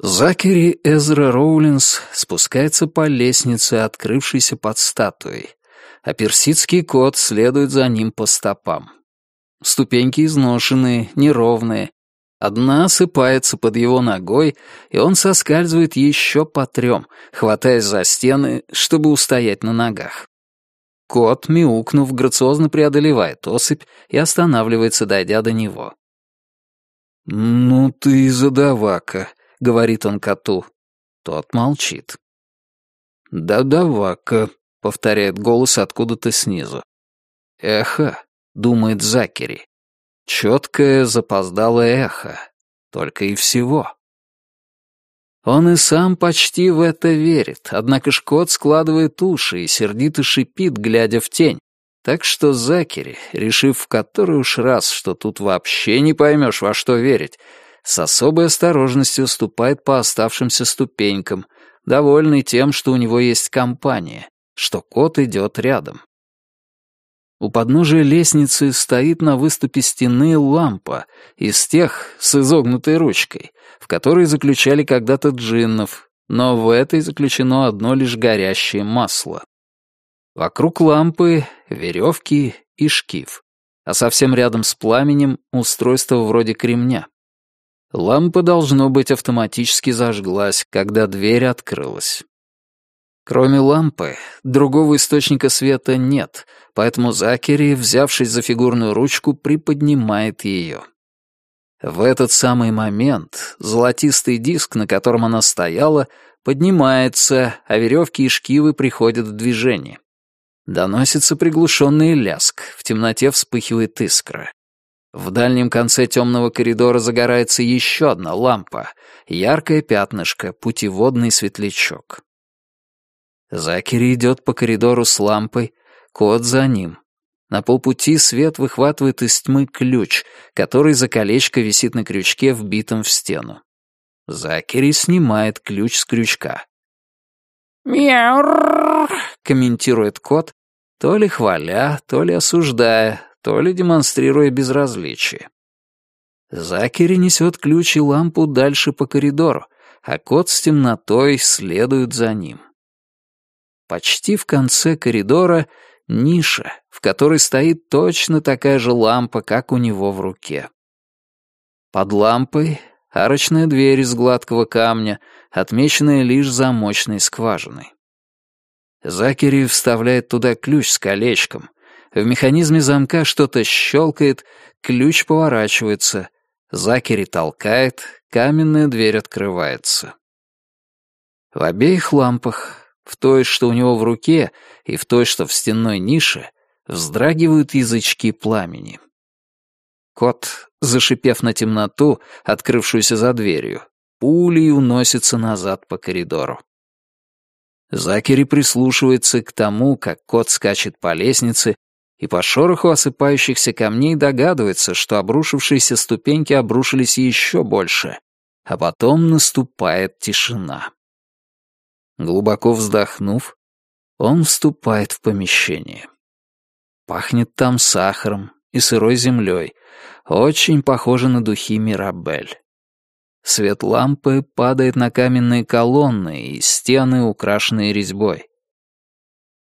Закери Эзра Роулинс спускается по лестнице, открывшейся под статуей, а персидский кот следует за ним по стопам. Ступеньки изношенные, неровные. Одна осыпается под его ногой, и он соскальзывает еще по трем, хватаясь за стены, чтобы устоять на ногах. Кот, мяукнув, грациозно преодолевает осыпь и останавливается, дойдя до него. «Ну ты и задавака», — говорит он коту. Тот молчит. «Да-давака», — повторяет голос откуда-то снизу. «Эхо», — думает Закери. Четкое запоздалое эхо. Только и всего. Он и сам почти в это верит, однако Шкот складывает уши и сердито шипит, глядя в тень. Так что Закери, решив в который уж раз, что тут вообще не поймешь, во что верить, с особой осторожностью ступает по оставшимся ступенькам, довольный тем, что у него есть компания, что кот идет рядом. У подножия лестницы стоит на выступе стены лампа из тех с изогнутой ручкой, в которой заключали когда-то джиннов, но в этой заключено одно лишь горящее масло. Вокруг лампы веревки и шкив, а совсем рядом с пламенем устройство вроде кремня. Лампа, должно быть, автоматически зажглась, когда дверь открылась. Кроме лампы, другого источника света нет, поэтому Закери, взявшись за фигурную ручку, приподнимает ее. В этот самый момент золотистый диск, на котором она стояла, поднимается, а веревки и шкивы приходят в движение. Доносится приглушенный ляск, в темноте вспыхивает искра. В дальнем конце темного коридора загорается еще одна лампа, яркое пятнышко, путеводный светлячок. Закери идет по коридору с лампой, кот за ним. На полпути свет выхватывает из тьмы ключ, который за колечко висит на крючке, вбитом в стену. Закери снимает ключ с крючка. «Мяу!» — комментирует кот, то ли хваля, то ли осуждая, то ли демонстрируя безразличие. Закери несет ключ и лампу дальше по коридору, а кот с темнотой следует за ним. Почти в конце коридора ниша, в которой стоит точно такая же лампа, как у него в руке. Под лампой арочная дверь из гладкого камня, отмеченная лишь замочной скважиной. Закери вставляет туда ключ с колечком, в механизме замка что-то щелкает, ключ поворачивается. Закери толкает, каменная дверь открывается. В обеих лампах, в той, что у него в руке, и в той, что в стенной нише, вздрагивают язычки пламени. Кот, зашипев на темноту, открывшуюся за дверью, пулей уносится назад по коридору. Закери прислушивается к тому, как кот скачет по лестнице и по шороху осыпающихся камней догадывается, что обрушившиеся ступеньки обрушились еще больше, а потом наступает тишина. Глубоко вздохнув, он вступает в помещение. Пахнет там сахаром и сырой землей, очень похоже на духи Мирабель. Свет лампы падает на каменные колонны и стены, украшенные резьбой.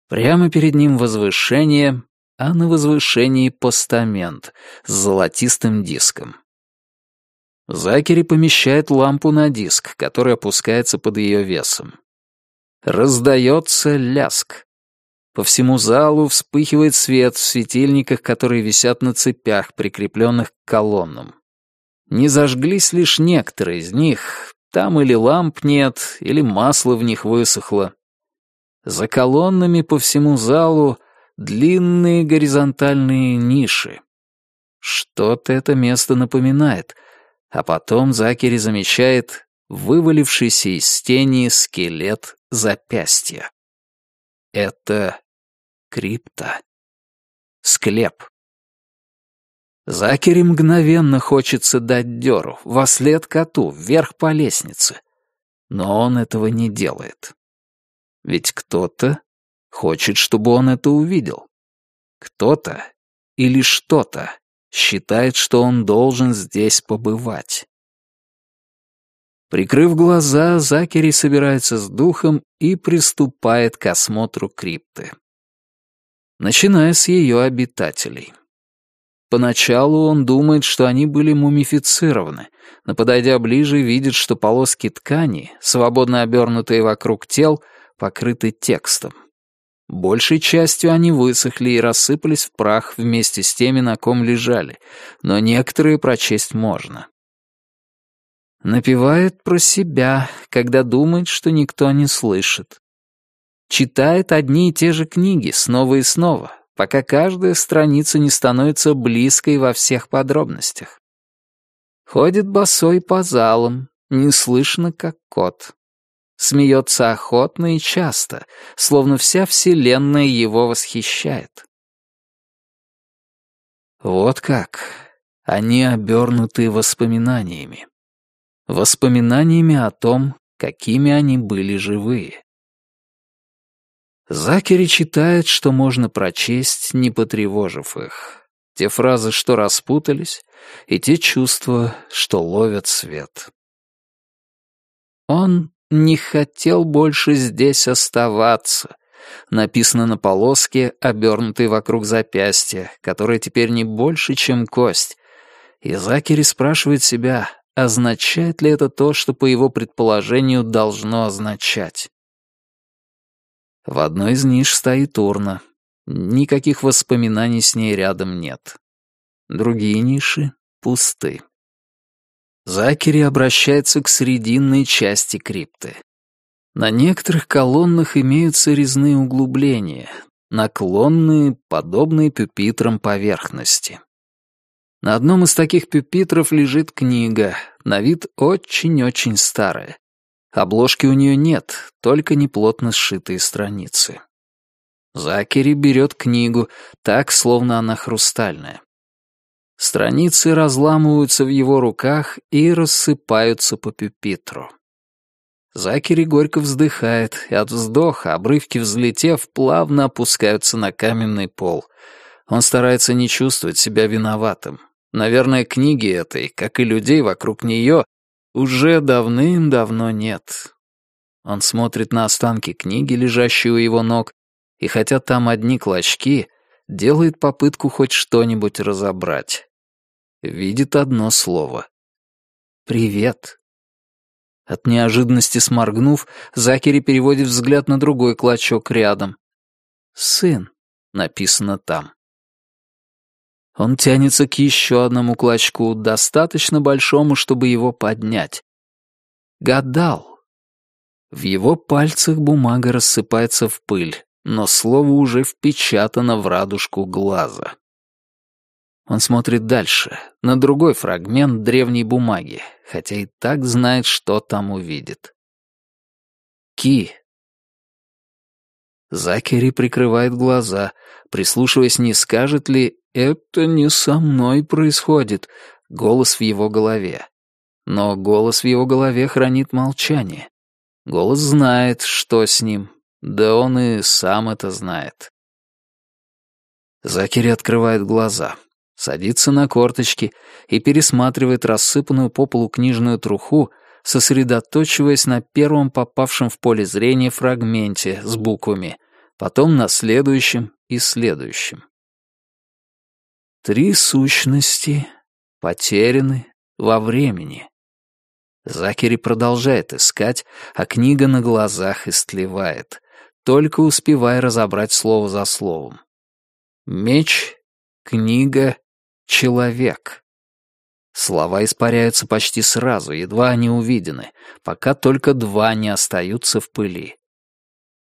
Прямо перед ним возвышение, а на возвышении постамент с золотистым диском. Закери помещает лампу на диск, который опускается под ее весом. Раздается ляск. По всему залу вспыхивает свет в светильниках, которые висят на цепях, прикрепленных к колоннам. Не зажглись лишь некоторые из них, там или ламп нет, или масло в них высохло. За колоннами по всему залу длинные горизонтальные ниши. Что-то это место напоминает, а потом Закери замечает вывалившийся из тени скелет запястья. Это крипта. Склеп. Закери мгновенно хочется дать дёру, во след коту, вверх по лестнице. Но он этого не делает. Ведь кто-то хочет, чтобы он это увидел. Кто-то или что-то считает, что он должен здесь побывать. Прикрыв глаза, Закери собирается с духом и приступает к осмотру крипты. Начиная с ее обитателей. Поначалу он думает, что они были мумифицированы, но, подойдя ближе, видит, что полоски ткани, свободно обернутые вокруг тел, покрыты текстом. Большей частью они высохли и рассыпались в прах вместе с теми, на ком лежали, но некоторые прочесть можно. Напевает про себя, когда думает, что никто не слышит. Читает одни и те же книги снова и снова, пока каждая страница не становится близкой во всех подробностях. Ходит босой по залам, не слышно, как кот. Смеется охотно и часто, словно вся вселенная его восхищает. Вот как. Они обернуты воспоминаниями воспоминаниями о том, какими они были живые. Закери читает, что можно прочесть, не потревожив их. Те фразы, что распутались, и те чувства, что ловят свет. Он не хотел больше здесь оставаться. Написано на полоске, обернутой вокруг запястья, которая теперь не больше, чем кость. И Закери спрашивает себя, Означает ли это то, что по его предположению должно означать? В одной из ниш стоит урна. Никаких воспоминаний с ней рядом нет. Другие ниши пусты. Закери обращается к срединной части крипты. На некоторых колоннах имеются резные углубления, наклонные, подобные пюпитрам поверхности. На одном из таких пюпитров лежит книга, на вид очень-очень старая. Обложки у нее нет, только неплотно сшитые страницы. Закери берет книгу, так, словно она хрустальная. Страницы разламываются в его руках и рассыпаются по пюпитру. Закери горько вздыхает, и от вздоха обрывки, взлетев, плавно опускаются на каменный пол. Он старается не чувствовать себя виноватым. Наверное, книги этой, как и людей вокруг нее, уже давным-давно нет. Он смотрит на останки книги, лежащие у его ног, и хотя там одни клочки, делает попытку хоть что-нибудь разобрать. Видит одно слово. «Привет». От неожиданности сморгнув, Закери переводит взгляд на другой клочок рядом. «Сын», — написано там. Он тянется к еще одному клочку, достаточно большому, чтобы его поднять. Гадал. В его пальцах бумага рассыпается в пыль, но слово уже впечатано в радужку глаза. Он смотрит дальше, на другой фрагмент древней бумаги, хотя и так знает, что там увидит. Ки. Закери прикрывает глаза, прислушиваясь, не скажет ли «Это не со мной происходит», — голос в его голове. Но голос в его голове хранит молчание. Голос знает, что с ним, да он и сам это знает. Закери открывает глаза, садится на корточки и пересматривает рассыпанную по полу книжную труху, сосредоточиваясь на первом попавшем в поле зрения фрагменте с буквами, потом на следующем и следующем. Три сущности потеряны во времени. Закери продолжает искать, а книга на глазах истлевает, только успевая разобрать слово за словом. Меч, книга, человек. Слова испаряются почти сразу, едва они увидены, пока только два не остаются в пыли.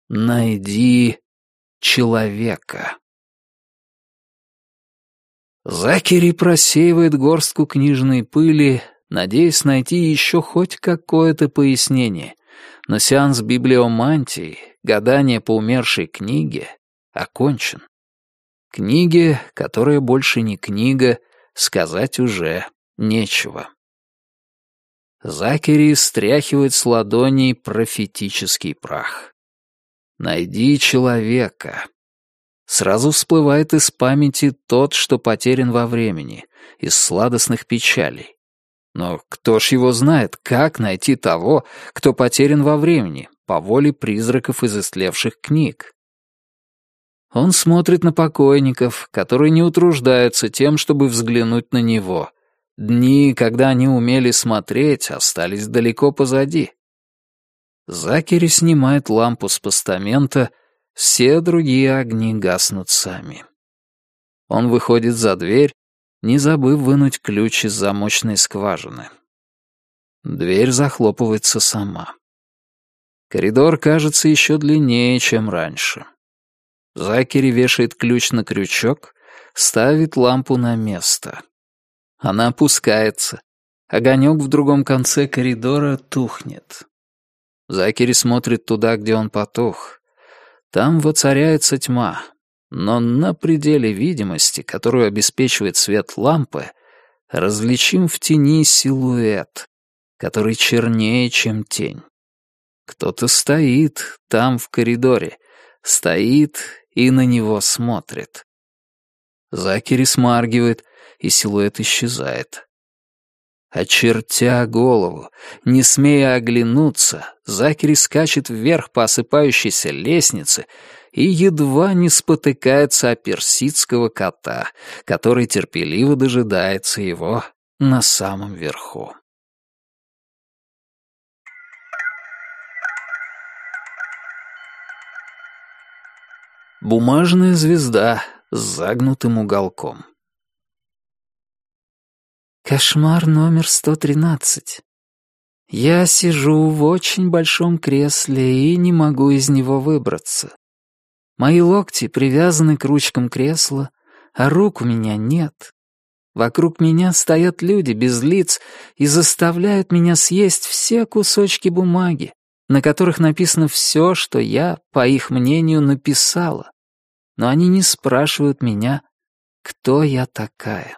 Найди человека. Закери просеивает горстку книжной пыли, надеясь найти еще хоть какое-то пояснение, но сеанс библиомантии, гадание по умершей книге, окончен. Книге, которая больше не книга, сказать уже нечего. Закери стряхивает с ладоней профетический прах. «Найди человека, Сразу всплывает из памяти тот, что потерян во времени, из сладостных печалей. Но кто ж его знает, как найти того, кто потерян во времени, по воле призраков из истлевших книг? Он смотрит на покойников, которые не утруждаются тем, чтобы взглянуть на него. Дни, когда они умели смотреть, остались далеко позади. Закери снимает лампу с постамента, все другие огни гаснут сами. Он выходит за дверь, не забыв вынуть ключ из замочной скважины. Дверь захлопывается сама. Коридор кажется еще длиннее, чем раньше. Закери вешает ключ на крючок, ставит лампу на место. Она опускается. Огонек в другом конце коридора тухнет. Закери смотрит туда, где он потух. Там воцаряется тьма, но на пределе видимости, которую обеспечивает свет лампы, различим в тени силуэт, который чернее, чем тень. Кто-то стоит там, в коридоре, стоит и на него смотрит. Закери смаргивает, и силуэт исчезает. Очертя голову, не смея оглянуться, Закери скачет вверх по осыпающейся лестнице и едва не спотыкается о персидского кота, который терпеливо дожидается его на самом верху. Бумажная звезда с загнутым уголком. Кошмар номер 113. Я сижу в очень большом кресле и не могу из него выбраться. Мои локти привязаны к ручкам кресла, а рук у меня нет. Вокруг меня стоят люди без лиц и заставляют меня съесть все кусочки бумаги, на которых написано все, что я, по их мнению, написала. Но они не спрашивают меня, кто я такая.